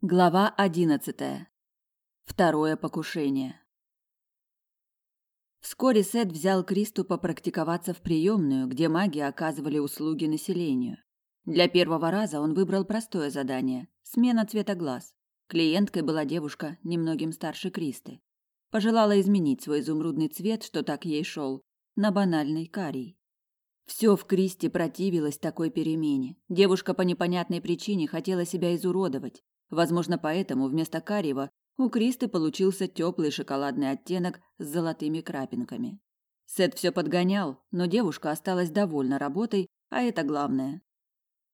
Глава одиннадцатая. Второе покушение. Вскоре Сет взял Кристу попрактиковаться в приемную, где маги оказывали услуги населению. Для первого раза он выбрал простое задание – смена цвета глаз. Клиенткой была девушка, немногим старше Кристы. Пожелала изменить свой изумрудный цвет, что так ей шел, на банальный карий. Все в Кристе противилось такой перемене. Девушка по непонятной причине хотела себя изуродовать, Возможно, поэтому вместо кариева у Кристы получился теплый шоколадный оттенок с золотыми крапинками. Сет все подгонял, но девушка осталась довольна работой, а это главное.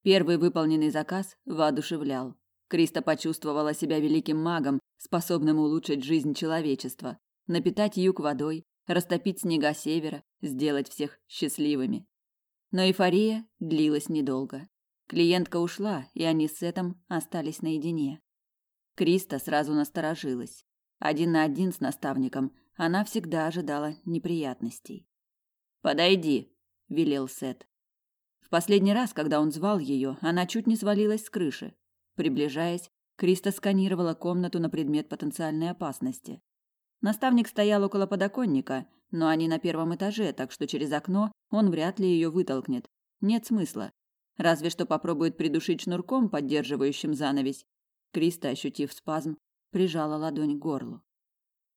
Первый выполненный заказ воодушевлял. Криста почувствовала себя великим магом, способным улучшить жизнь человечества, напитать юг водой, растопить снега севера, сделать всех счастливыми. Но эйфория длилась недолго. Клиентка ушла, и они с Сетом остались наедине. Криста сразу насторожилась. Один на один с наставником она всегда ожидала неприятностей. «Подойди», – велел Сет. В последний раз, когда он звал ее, она чуть не свалилась с крыши. Приближаясь, Криста сканировала комнату на предмет потенциальной опасности. Наставник стоял около подоконника, но они на первом этаже, так что через окно он вряд ли ее вытолкнет. Нет смысла. Разве что попробует придушить шнурком, поддерживающим занавесь. Криста, ощутив спазм, прижала ладонь к горлу.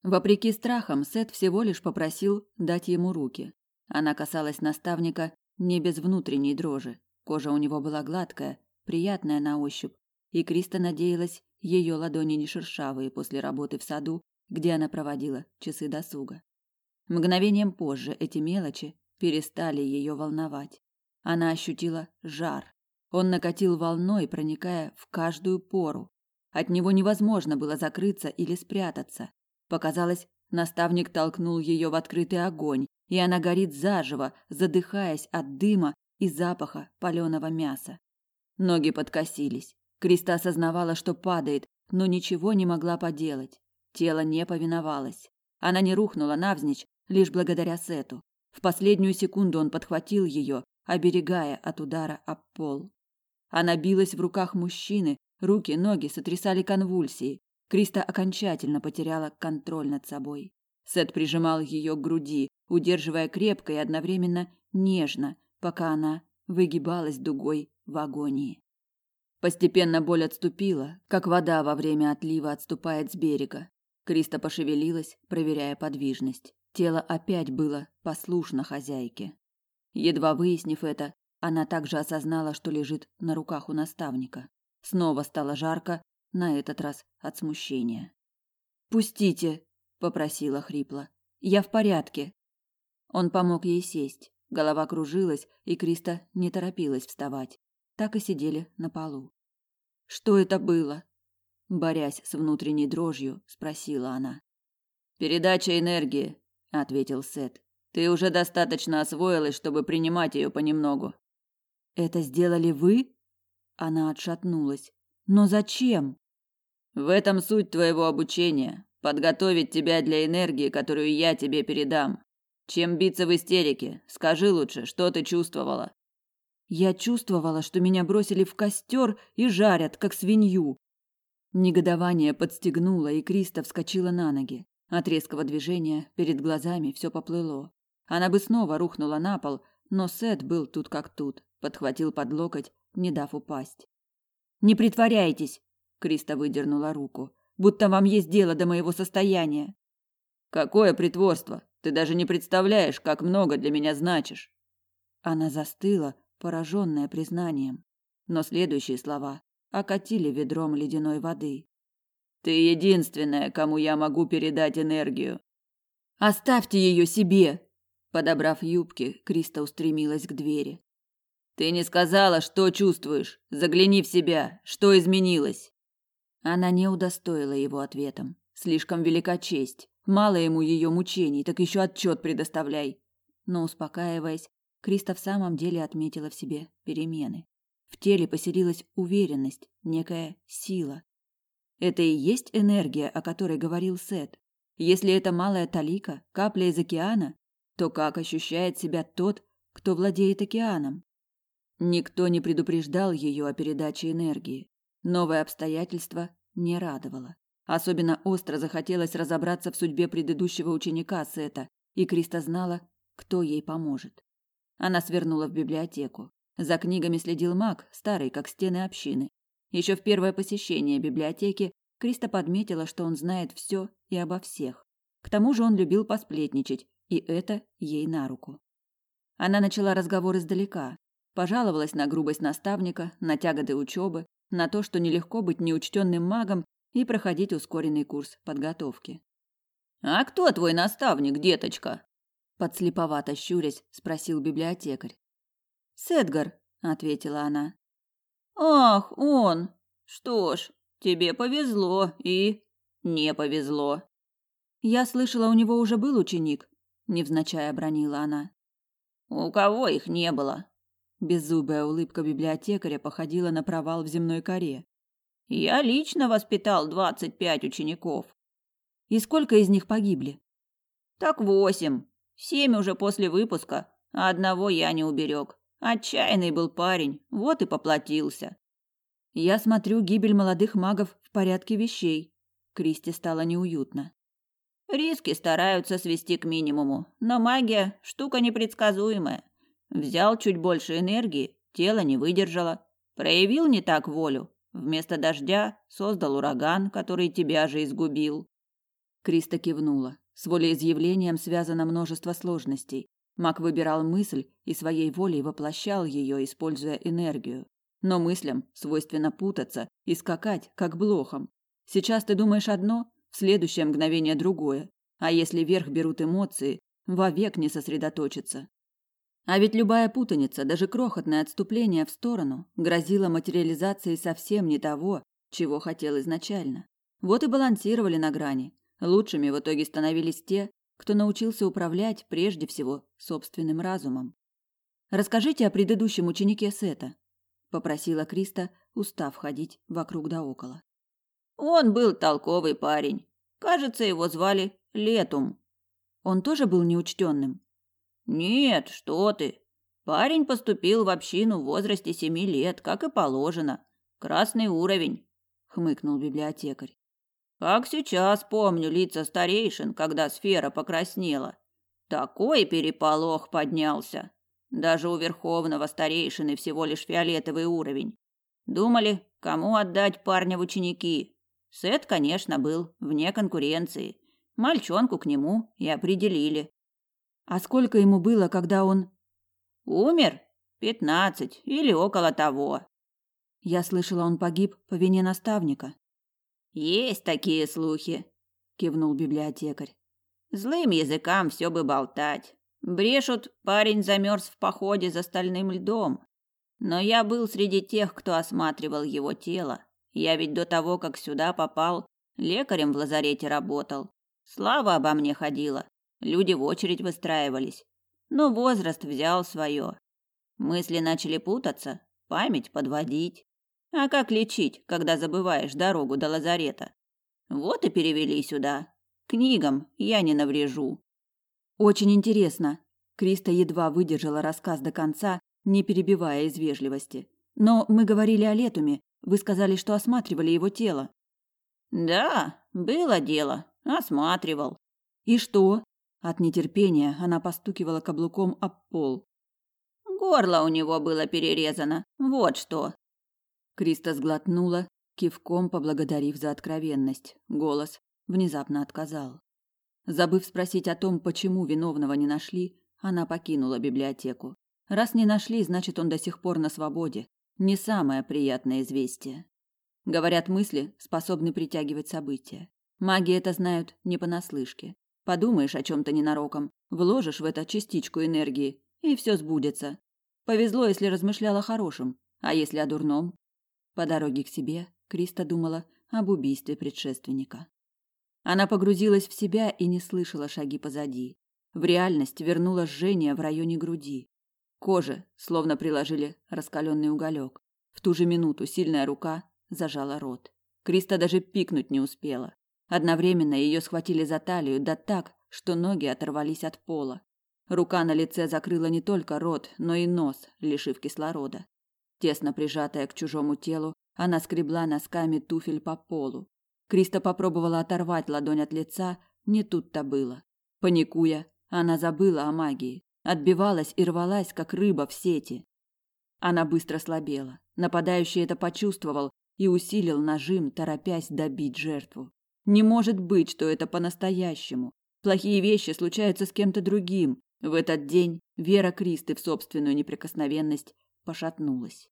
Вопреки страхам, Сет всего лишь попросил дать ему руки. Она касалась наставника не без внутренней дрожи. Кожа у него была гладкая, приятная на ощупь, и Криста надеялась, ее ладони не шершавые после работы в саду, где она проводила часы досуга. Мгновением позже эти мелочи перестали ее волновать. Она ощутила жар. Он накатил волной, проникая в каждую пору. От него невозможно было закрыться или спрятаться. Показалось, наставник толкнул ее в открытый огонь, и она горит заживо, задыхаясь от дыма и запаха паленого мяса. Ноги подкосились. Криста осознавала, что падает, но ничего не могла поделать. Тело не повиновалось. Она не рухнула навзничь лишь благодаря Сету. В последнюю секунду он подхватил ее оберегая от удара об пол. Она билась в руках мужчины, руки, ноги сотрясали конвульсии. Криста окончательно потеряла контроль над собой. Сет прижимал ее к груди, удерживая крепко и одновременно нежно, пока она выгибалась дугой в агонии. Постепенно боль отступила, как вода во время отлива отступает с берега. Криста пошевелилась, проверяя подвижность. Тело опять было послушно хозяйке. Едва выяснив это, она также осознала, что лежит на руках у наставника. Снова стало жарко, на этот раз от смущения. "Пустите", попросила хрипло. "Я в порядке". Он помог ей сесть. Голова кружилась, и Криста не торопилась вставать. Так и сидели на полу. "Что это было?" борясь с внутренней дрожью, спросила она. "Передача энергии", ответил Сет. Ты уже достаточно освоилась, чтобы принимать ее понемногу. Это сделали вы? Она отшатнулась. Но зачем? В этом суть твоего обучения подготовить тебя для энергии, которую я тебе передам. Чем биться в истерике? Скажи лучше, что ты чувствовала? Я чувствовала, что меня бросили в костер и жарят, как свинью. Негодование подстегнуло, и Криста вскочила на ноги. От резкого движения перед глазами все поплыло. Она бы снова рухнула на пол, но Сет был тут как тут, подхватил под локоть, не дав упасть. Не притворяйтесь, Криста выдернула руку. Будто вам есть дело до моего состояния. Какое притворство? Ты даже не представляешь, как много для меня значишь. Она застыла, пораженная признанием, но следующие слова окатили ведром ледяной воды. Ты единственная, кому я могу передать энергию. Оставьте ее себе, Подобрав юбки, Криста устремилась к двери. Ты не сказала, что чувствуешь. Загляни в себя. Что изменилось? Она не удостоила его ответом. Слишком велика честь. Мало ему ее мучений, так еще отчет предоставляй. Но успокаиваясь, Криста в самом деле отметила в себе перемены. В теле поселилась уверенность, некая сила. Это и есть энергия, о которой говорил Сет. Если это малая талика, капля из океана, то как ощущает себя тот, кто владеет океаном? Никто не предупреждал ее о передаче энергии. Новое обстоятельство не радовало. Особенно остро захотелось разобраться в судьбе предыдущего ученика Сета, и Криста знала, кто ей поможет. Она свернула в библиотеку. За книгами следил маг, старый, как стены общины. Еще в первое посещение библиотеки Криста подметила, что он знает все и обо всех. К тому же он любил посплетничать, и это ей на руку. Она начала разговор издалека, пожаловалась на грубость наставника, на тяготы учебы, на то, что нелегко быть неучтенным магом и проходить ускоренный курс подготовки. «А кто твой наставник, деточка?» Подслеповато щурясь, спросил библиотекарь. «Сэдгар», — ответила она. «Ах, он! Что ж, тебе повезло и не повезло». «Я слышала, у него уже был ученик», — невзначай обронила она. «У кого их не было?» Беззубая улыбка библиотекаря походила на провал в земной коре. «Я лично воспитал двадцать пять учеников». «И сколько из них погибли?» «Так восемь. Семь уже после выпуска, а одного я не уберег. Отчаянный был парень, вот и поплатился. Я смотрю, гибель молодых магов в порядке вещей. Кристи стало неуютно. Риски стараются свести к минимуму, но магия штука непредсказуемая. Взял чуть больше энергии, тело не выдержало. Проявил не так волю. Вместо дождя создал ураган, который тебя же изгубил. Криста кивнула. С волеизъявлением связано множество сложностей. Маг выбирал мысль и своей волей воплощал ее, используя энергию. Но мыслям свойственно путаться и скакать, как блохом. Сейчас ты думаешь одно, в следующее мгновение другое. А если верх берут эмоции, вовек не сосредоточиться. А ведь любая путаница, даже крохотное отступление в сторону, грозила материализацией совсем не того, чего хотел изначально. Вот и балансировали на грани, Лучшими в итоге становились те, кто научился управлять прежде всего собственным разумом. Расскажите о предыдущем ученике Сета, попросила Криста, устав ходить вокруг да около. Он был толковый парень. Кажется, его звали Летум. Он тоже был неучтенным? Нет, что ты? Парень поступил в общину в возрасте семи лет, как и положено. Красный уровень, хмыкнул библиотекарь. Как сейчас помню лица старейшин, когда сфера покраснела. Такой переполох поднялся. Даже у верховного старейшины всего лишь фиолетовый уровень. Думали, кому отдать парня в ученики. Сет, конечно, был вне конкуренции. Мальчонку к нему и определили. А сколько ему было, когда он умер? Пятнадцать или около того. Я слышала, он погиб по вине наставника. Есть такие слухи, кивнул библиотекарь. Злым языкам все бы болтать. Брешут, парень замерз в походе за стальным льдом. Но я был среди тех, кто осматривал его тело. Я ведь до того, как сюда попал, лекарем в лазарете работал. Слава обо мне ходила. Люди в очередь выстраивались. Но возраст взял свое. Мысли начали путаться, память подводить. А как лечить, когда забываешь дорогу до лазарета? Вот и перевели сюда. Книгам я не наврежу. Очень интересно. Криста едва выдержала рассказ до конца, не перебивая из вежливости. Но мы говорили о Летуме. Вы сказали, что осматривали его тело. Да, было дело. Осматривал. И что? От нетерпения она постукивала каблуком об пол. Горло у него было перерезано. Вот что. Криста сглотнула, кивком поблагодарив за откровенность. Голос внезапно отказал. Забыв спросить о том, почему виновного не нашли, она покинула библиотеку. Раз не нашли, значит, он до сих пор на свободе. Не самое приятное известие. Говорят, мысли способны притягивать события. Маги это знают не понаслышке. Подумаешь о чем то ненароком, вложишь в это частичку энергии, и все сбудется. Повезло, если размышляла о хорошем, а если о дурном, по дороге к себе Криста думала об убийстве предшественника. Она погрузилась в себя и не слышала шаги позади. В реальность вернуло жжение в районе груди. Коже словно приложили раскаленный уголек. В ту же минуту сильная рука зажала рот. Криста даже пикнуть не успела. Одновременно ее схватили за талию, да так, что ноги оторвались от пола. Рука на лице закрыла не только рот, но и нос, лишив кислорода. Тесно прижатая к чужому телу, Она скребла носками туфель по полу. Криста попробовала оторвать ладонь от лица, не тут-то было. Паникуя, она забыла о магии, отбивалась и рвалась, как рыба в сети. Она быстро слабела. Нападающий это почувствовал и усилил нажим, торопясь добить жертву. Не может быть, что это по-настоящему. Плохие вещи случаются с кем-то другим. В этот день вера Кристы в собственную неприкосновенность пошатнулась.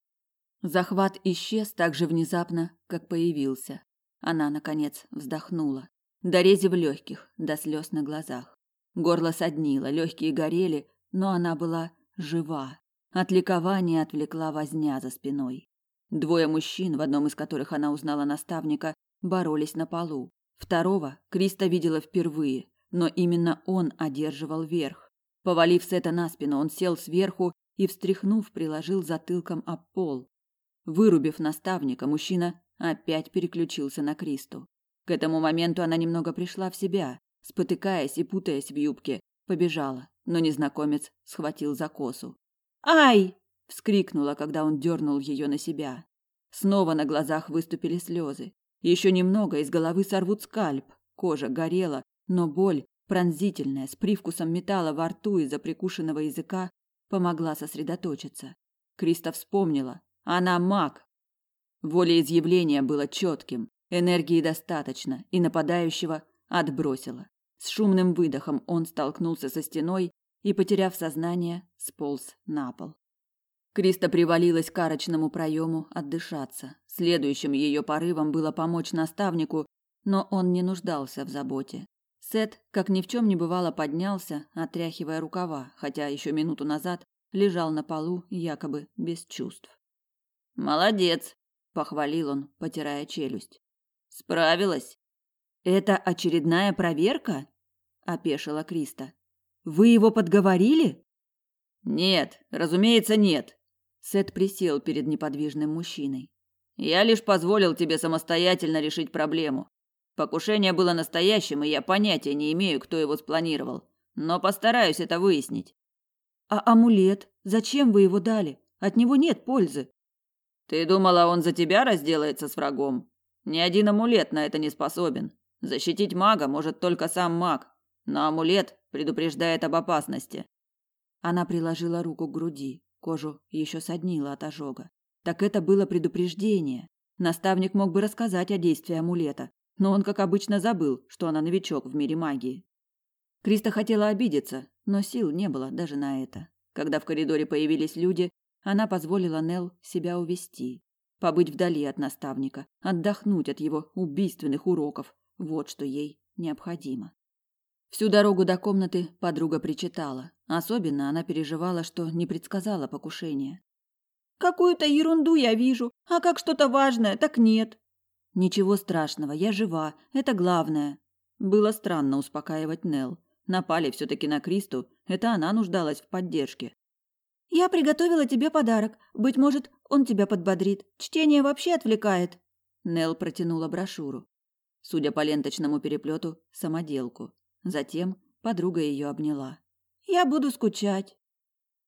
Захват исчез так же внезапно, как появился. Она, наконец, вздохнула. До рези в легких, до слез на глазах. Горло соднило, легкие горели, но она была жива. От ликования отвлекла возня за спиной. Двое мужчин, в одном из которых она узнала наставника, боролись на полу. Второго Криста видела впервые, но именно он одерживал верх. Повалив Сета на спину, он сел сверху и, встряхнув, приложил затылком об пол. Вырубив наставника, мужчина опять переключился на Кристу. К этому моменту она немного пришла в себя, спотыкаясь и путаясь в юбке, побежала, но незнакомец схватил за косу. «Ай!» – вскрикнула, когда он дернул ее на себя. Снова на глазах выступили слезы. Еще немного из головы сорвут скальп. Кожа горела, но боль, пронзительная, с привкусом металла во рту из-за прикушенного языка, помогла сосредоточиться. Криста вспомнила. Она маг. Волеизъявление было четким, энергии достаточно, и нападающего отбросило. С шумным выдохом он столкнулся со стеной и, потеряв сознание, сполз на пол. Криста привалилась к арочному проему отдышаться. Следующим ее порывом было помочь наставнику, но он не нуждался в заботе. Сет, как ни в чем не бывало, поднялся, отряхивая рукава, хотя еще минуту назад лежал на полу, якобы без чувств. «Молодец!» – похвалил он, потирая челюсть. «Справилась!» «Это очередная проверка?» – опешила Криста. «Вы его подговорили?» «Нет, разумеется, нет. Сет присел перед неподвижным мужчиной. Я лишь позволил тебе самостоятельно решить проблему. Покушение было настоящим, и я понятия не имею, кто его спланировал, но постараюсь это выяснить. А амулет? Зачем вы его дали? От него нет пользы. Ты думала, он за тебя разделается с врагом? Ни один амулет на это не способен. Защитить мага может только сам маг, но амулет предупреждает об опасности. Она приложила руку к груди. Кожу еще соднило от ожога. Так это было предупреждение. Наставник мог бы рассказать о действии амулета, но он, как обычно, забыл, что она новичок в мире магии. Криста хотела обидеться, но сил не было даже на это. Когда в коридоре появились люди, она позволила Нел себя увести, побыть вдали от наставника, отдохнуть от его убийственных уроков. Вот что ей необходимо. Всю дорогу до комнаты подруга причитала. Особенно она переживала, что не предсказала покушение. Какую-то ерунду я вижу, а как что-то важное, так нет. Ничего страшного, я жива, это главное. Было странно успокаивать Нел. Напали все таки на Кристу, это она нуждалась в поддержке. Я приготовила тебе подарок. Быть может, он тебя подбодрит. Чтение вообще отвлекает. Нел протянула брошюру. Судя по ленточному переплету, самоделку. Затем подруга ее обняла. Я буду скучать.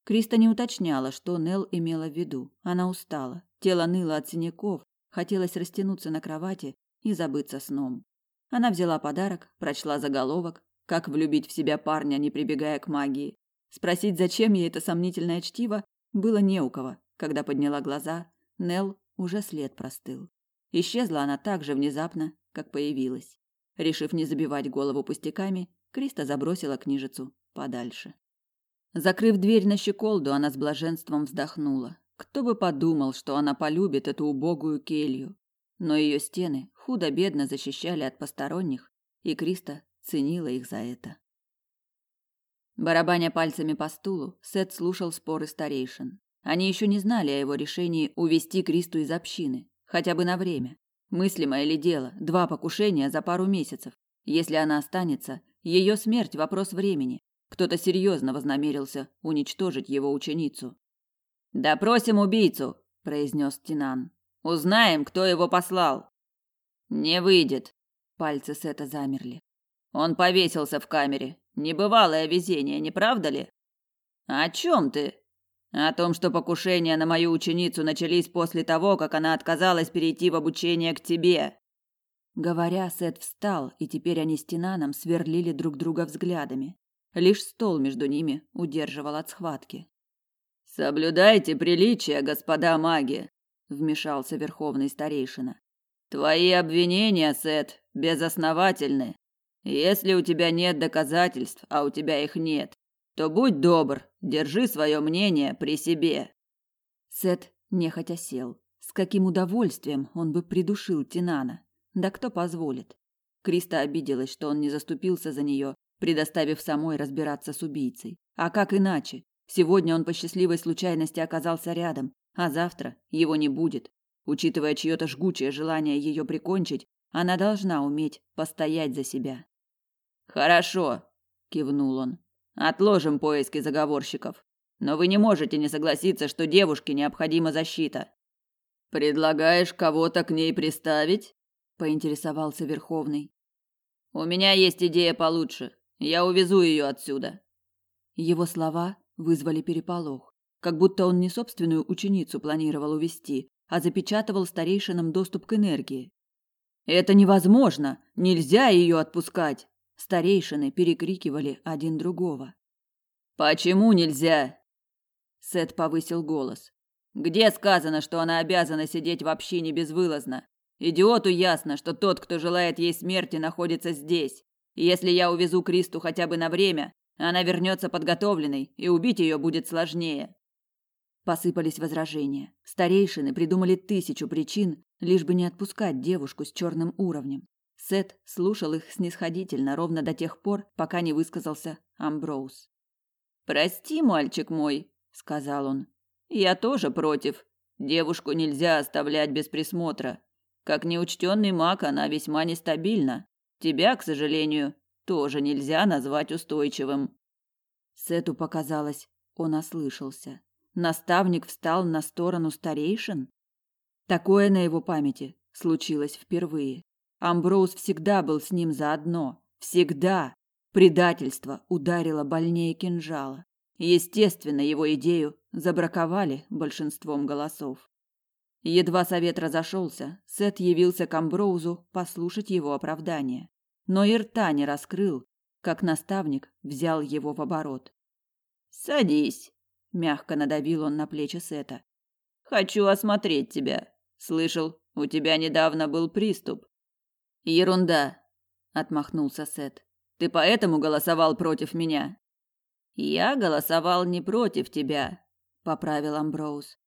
Криста не уточняла, что Нел имела в виду. Она устала, тело ныло от синяков, хотелось растянуться на кровати и забыться сном. Она взяла подарок, прочла заголовок, как влюбить в себя парня, не прибегая к магии. Спросить, зачем ей это сомнительное чтиво, было не у кого. Когда подняла глаза, Нел уже след простыл. Исчезла она так же внезапно, как появилась. Решив не забивать голову пустяками, Криста забросила книжицу подальше. Закрыв дверь на щеколду, она с блаженством вздохнула. Кто бы подумал, что она полюбит эту убогую келью. Но ее стены худо-бедно защищали от посторонних, и Криста ценила их за это. Барабаня пальцами по стулу, Сет слушал споры старейшин. Они еще не знали о его решении увести Кристу из общины, хотя бы на время. Мыслимое ли дело, два покушения за пару месяцев. Если она останется, ее смерть вопрос времени. Кто-то серьезно вознамерился уничтожить его ученицу. Допросим убийцу, произнес Тинан. Узнаем, кто его послал. Не выйдет. Пальцы Сета замерли. Он повесился в камере. Небывалое везение, не правда ли? О чем ты? О том, что покушения на мою ученицу начались после того, как она отказалась перейти в обучение к тебе. Говоря, Сет встал, и теперь они с Тинаном сверлили друг друга взглядами. Лишь стол между ними удерживал от схватки. Соблюдайте приличия, господа маги, вмешался верховный старейшина. Твои обвинения, Сет, безосновательны. Если у тебя нет доказательств, а у тебя их нет, то будь добр, держи свое мнение при себе. Сет нехотя сел. С каким удовольствием он бы придушил Тинана. Да кто позволит? Криста обиделась, что он не заступился за нее, предоставив самой разбираться с убийцей. А как иначе? Сегодня он по счастливой случайности оказался рядом, а завтра его не будет. Учитывая чье-то жгучее желание ее прикончить, она должна уметь постоять за себя. Хорошо, кивнул он. Отложим поиски заговорщиков. Но вы не можете не согласиться, что девушке необходима защита. Предлагаешь кого-то к ней приставить? поинтересовался Верховный. У меня есть идея получше. Я увезу ее отсюда. Его слова вызвали переполох, как будто он не собственную ученицу планировал увести, а запечатывал старейшинам доступ к энергии. Это невозможно, нельзя ее отпускать. Старейшины перекрикивали один другого. Почему нельзя? Сет повысил голос. Где сказано, что она обязана сидеть в общине безвылазно? Идиоту ясно, что тот, кто желает ей смерти, находится здесь. И если я увезу Кристу хотя бы на время, она вернется подготовленной, и убить ее будет сложнее. Посыпались возражения. Старейшины придумали тысячу причин, лишь бы не отпускать девушку с черным уровнем. Сет слушал их снисходительно ровно до тех пор, пока не высказался Амброуз. «Прости, мальчик мой», — сказал он. «Я тоже против. Девушку нельзя оставлять без присмотра. Как неучтенный маг она весьма нестабильна. Тебя, к сожалению, тоже нельзя назвать устойчивым. Сету показалось, он ослышался. Наставник встал на сторону старейшин? Такое на его памяти случилось впервые. Амброуз всегда был с ним заодно. Всегда. Предательство ударило больнее кинжала. Естественно, его идею забраковали большинством голосов. Едва совет разошелся, Сет явился к Амброузу послушать его оправдание. Но и рта не раскрыл, как наставник взял его в оборот. «Садись», — мягко надавил он на плечи Сета. «Хочу осмотреть тебя. Слышал, у тебя недавно был приступ». «Ерунда», — отмахнулся Сет. «Ты поэтому голосовал против меня?» «Я голосовал не против тебя», — поправил Амброуз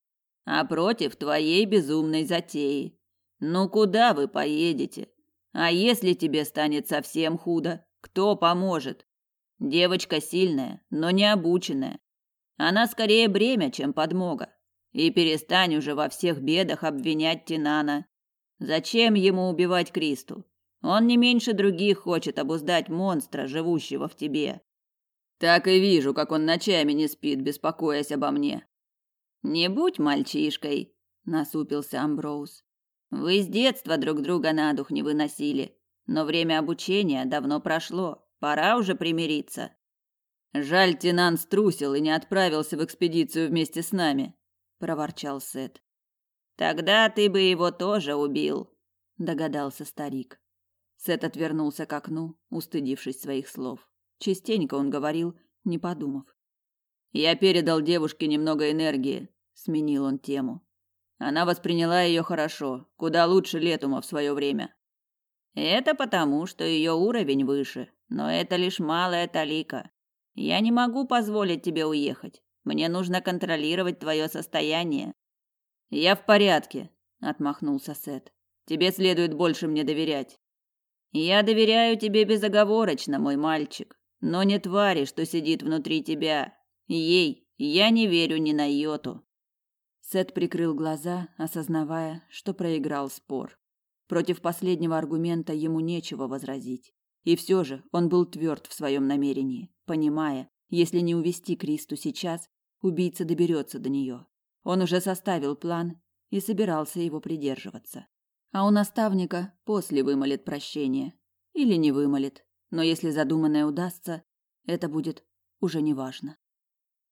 а против твоей безумной затеи. Ну куда вы поедете? А если тебе станет совсем худо, кто поможет? Девочка сильная, но не обученная. Она скорее бремя, чем подмога. И перестань уже во всех бедах обвинять Тинана. Зачем ему убивать Кристу? Он не меньше других хочет обуздать монстра, живущего в тебе. Так и вижу, как он ночами не спит, беспокоясь обо мне. Не будь мальчишкой, насупился Амброуз. Вы с детства друг друга на дух не выносили, но время обучения давно прошло. Пора уже примириться. Жаль, Тинан струсил и не отправился в экспедицию вместе с нами, проворчал Сет. Тогда ты бы его тоже убил, догадался старик. Сет отвернулся к окну, устыдившись своих слов. Частенько он говорил, не подумав. Я передал девушке немного энергии, сменил он тему. Она восприняла ее хорошо, куда лучше Летума в свое время. Это потому, что ее уровень выше, но это лишь малая талика. Я не могу позволить тебе уехать. Мне нужно контролировать твое состояние. Я в порядке, отмахнулся Сет. Тебе следует больше мне доверять. Я доверяю тебе безоговорочно, мой мальчик, но не твари, что сидит внутри тебя. Ей я не верю ни на йоту. Сет прикрыл глаза, осознавая, что проиграл спор. Против последнего аргумента ему нечего возразить. И все же он был тверд в своем намерении, понимая, если не увести Кристу сейчас, убийца доберется до нее. Он уже составил план и собирался его придерживаться. А у наставника после вымолит прощение. Или не вымолит. Но если задуманное удастся, это будет уже неважно.